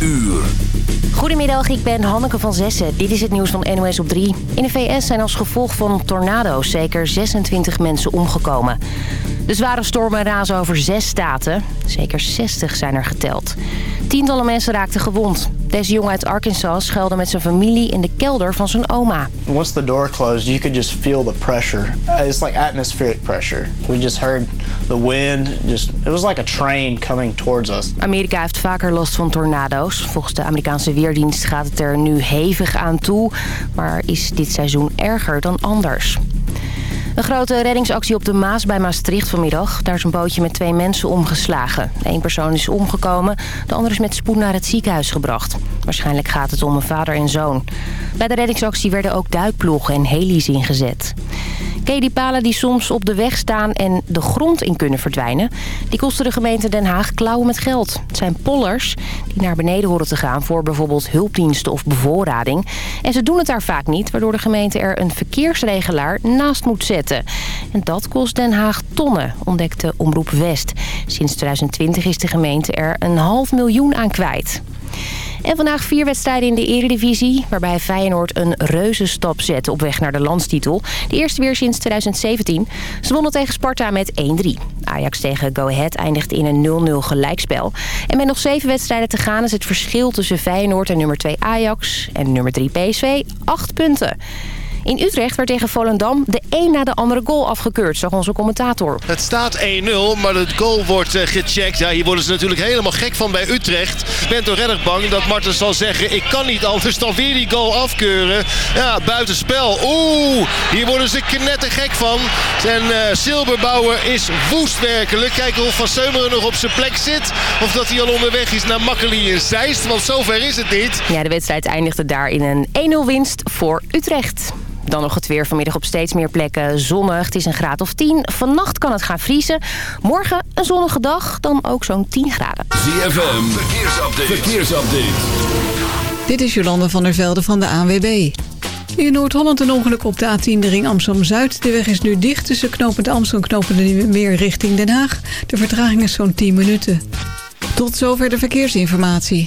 uur. Goedemiddag, ik ben Hanneke van Zessen. Dit is het nieuws van NOS op 3. In de VS zijn als gevolg van tornado's zeker 26 mensen omgekomen. De zware stormen razen over zes staten. Zeker 60 zijn er geteld. Tientallen mensen raakten gewond. Deze jongen uit Arkansas schuilde met zijn familie in de kelder van zijn oma. Once the door closed, you could just feel the pressure. It's like atmospheric pressure. We just heard the wind. Just it was like a train coming towards us. Amerika heeft vaker last van tornado's. Volgens de Amerikaanse Weerdienst gaat het er nu hevig aan toe. Maar is dit seizoen erger dan anders? Een grote reddingsactie op de Maas bij Maastricht vanmiddag. Daar is een bootje met twee mensen omgeslagen. Eén persoon is omgekomen, de ander is met spoed naar het ziekenhuis gebracht. Waarschijnlijk gaat het om een vader en zoon. Bij de reddingsactie werden ook duikploegen en heli's ingezet. Ken die palen die soms op de weg staan en de grond in kunnen verdwijnen? Die kosten de gemeente Den Haag klauwen met geld. Het zijn pollers die naar beneden horen te gaan voor bijvoorbeeld hulpdiensten of bevoorrading. En ze doen het daar vaak niet, waardoor de gemeente er een verkeersregelaar naast moet zetten. En dat kost Den Haag tonnen, ontdekte Omroep West. Sinds 2020 is de gemeente er een half miljoen aan kwijt. En vandaag vier wedstrijden in de eredivisie... waarbij Feyenoord een reuzenstap zet op weg naar de landstitel. De eerste weer sinds 2017. Ze wonnen tegen Sparta met 1-3. Ajax tegen Go Ahead eindigt in een 0-0 gelijkspel. En met nog zeven wedstrijden te gaan is het verschil tussen Feyenoord en nummer 2 Ajax... en nummer 3 PSV 8 punten. In Utrecht werd tegen Volendam de een na de andere goal afgekeurd, zag onze commentator. Het staat 1-0, maar het goal wordt uh, gecheckt. Ja, hier worden ze natuurlijk helemaal gek van bij Utrecht. Ik ben toch erg bang dat Marten zal zeggen... ik kan niet anders dan weer die goal afkeuren. Ja, buitenspel. Oeh, hier worden ze knettergek van. En uh, Silberbouwer is woest werkelijk. Kijken of Van Seumeren nog op zijn plek zit. Of dat hij al onderweg is naar Makkeli in Zeist. Want zover is het niet. Ja, de wedstrijd eindigde daar in een 1-0 winst voor Utrecht. Dan nog het weer vanmiddag op steeds meer plekken zonnig. Het is een graad of 10. Vannacht kan het gaan vriezen. Morgen een zonnige dag, dan ook zo'n 10 graden. ZFM, verkeersupdate. verkeersupdate. Dit is Jolande van der Velde van de ANWB. In Noord-Holland een ongeluk op de A10, de ring Amsterdam-Zuid. De weg is nu dicht tussen knopend Amsterdam en knopend meer richting Den Haag. De vertraging is zo'n 10 minuten. Tot zover de verkeersinformatie.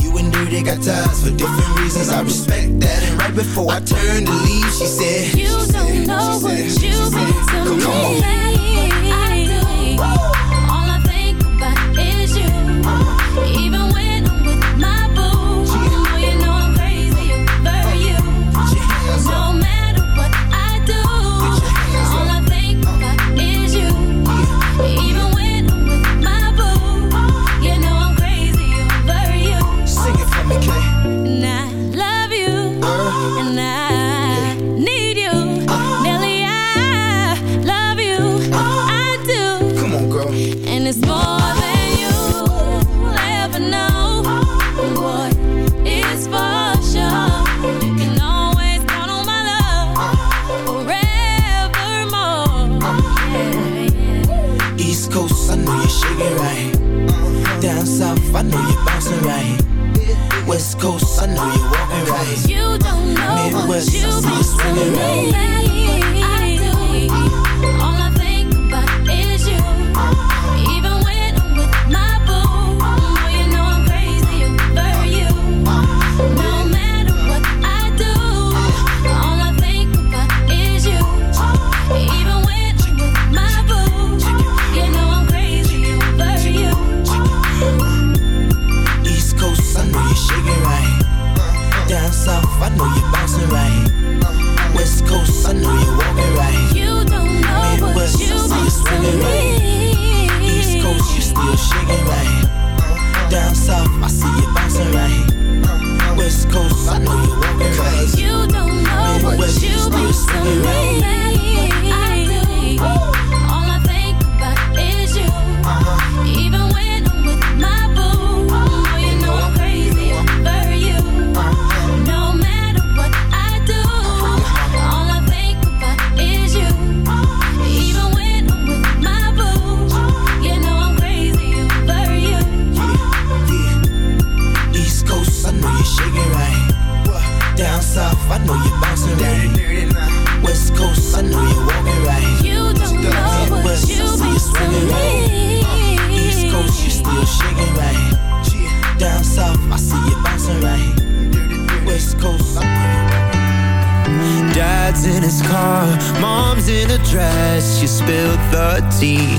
and Dirty got ties for different reasons. I respect that. And right before I turned to leave, she said, You don't know what you've been to me. I do.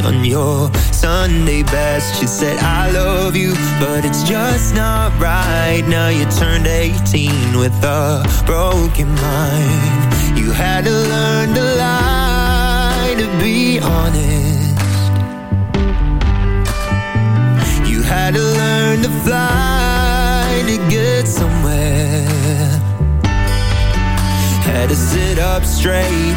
On your Sunday best. She said, I love you, but it's just not right. Now you turned 18 with a broken mind. You had to learn to lie to be honest. You had to learn to fly to get somewhere. Had to sit up straight,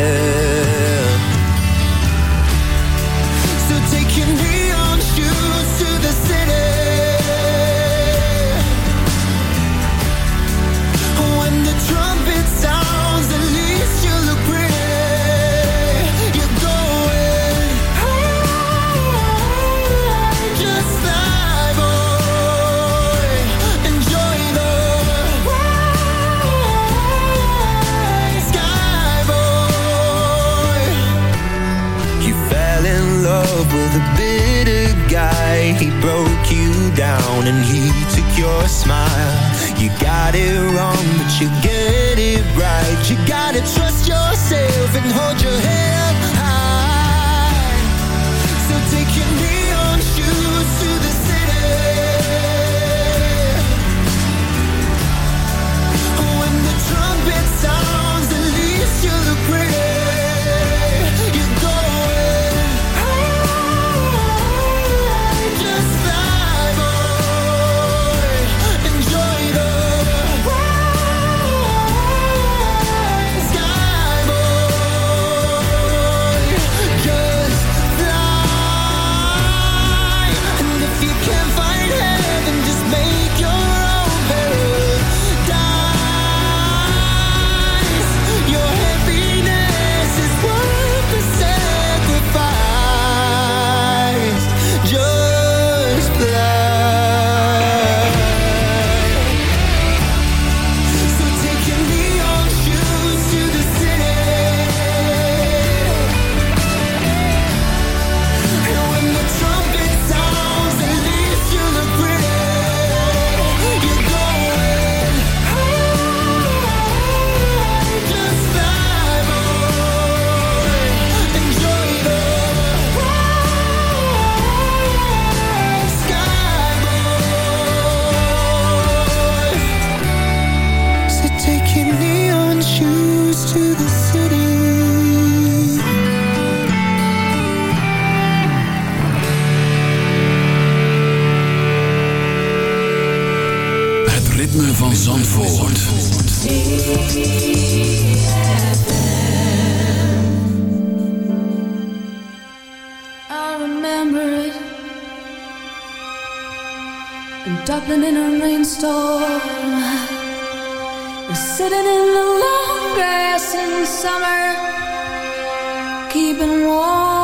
A bitter guy. He broke you down and he took your smile. You got it wrong, but you get it right. You gotta trust yourself and hold your head high. ritme van Zandvoort. I remember it. In Dublin in a rainstorm. Sitting in the long grass in summer. Keeping warm.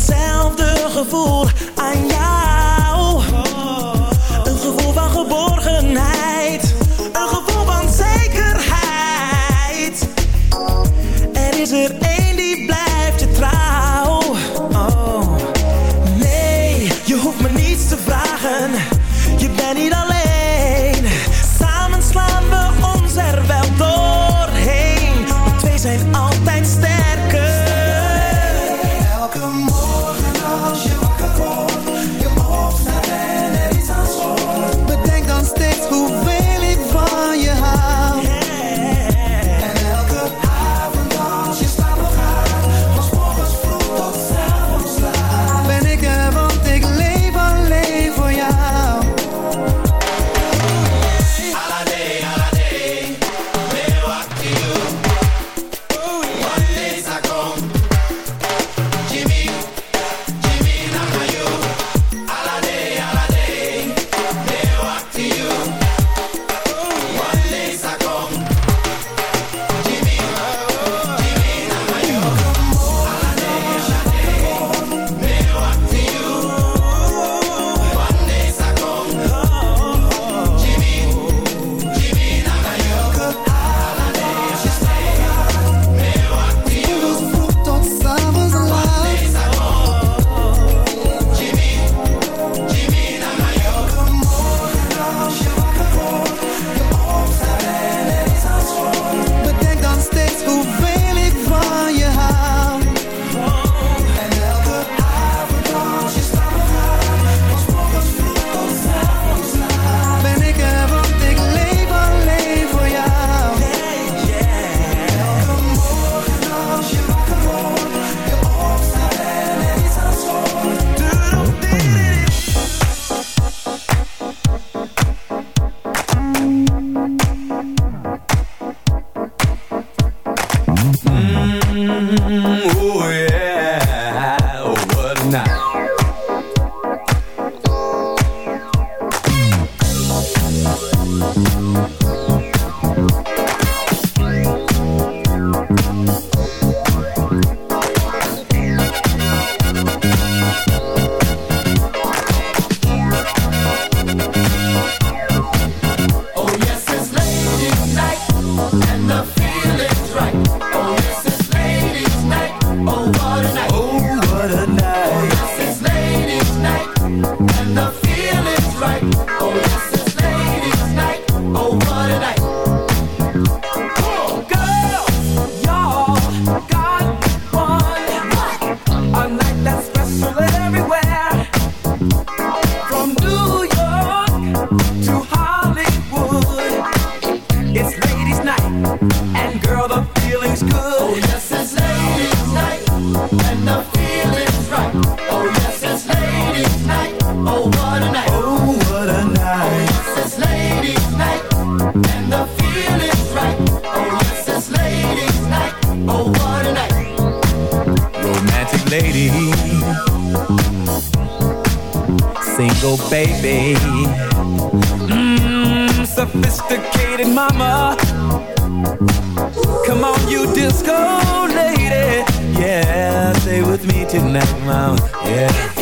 Hetzelfde gevoel with me tonight, mom. Yeah.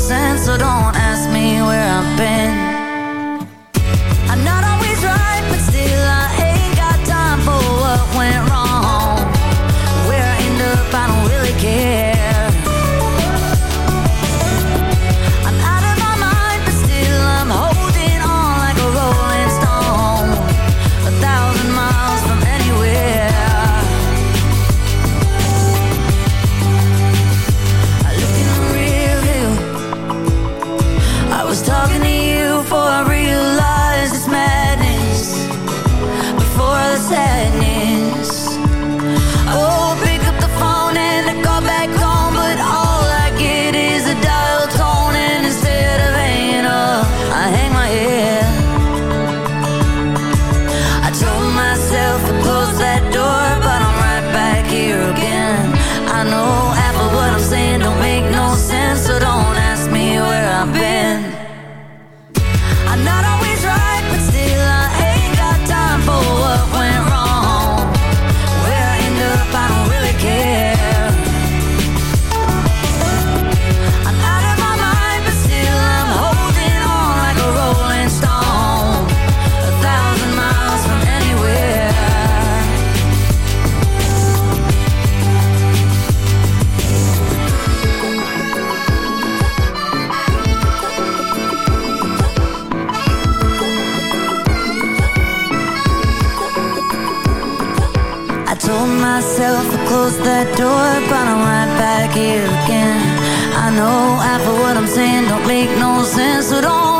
censored on myself, I close that door But I'm right back here again. I know half of what I'm saying don't make no sense at all.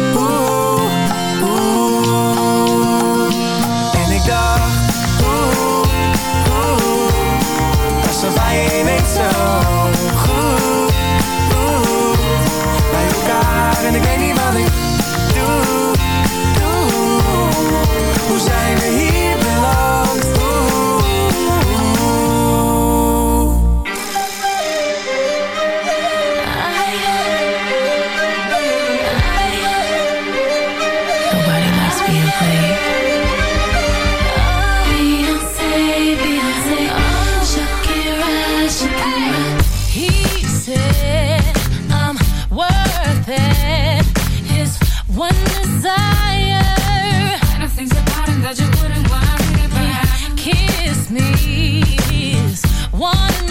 knees. One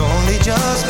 only just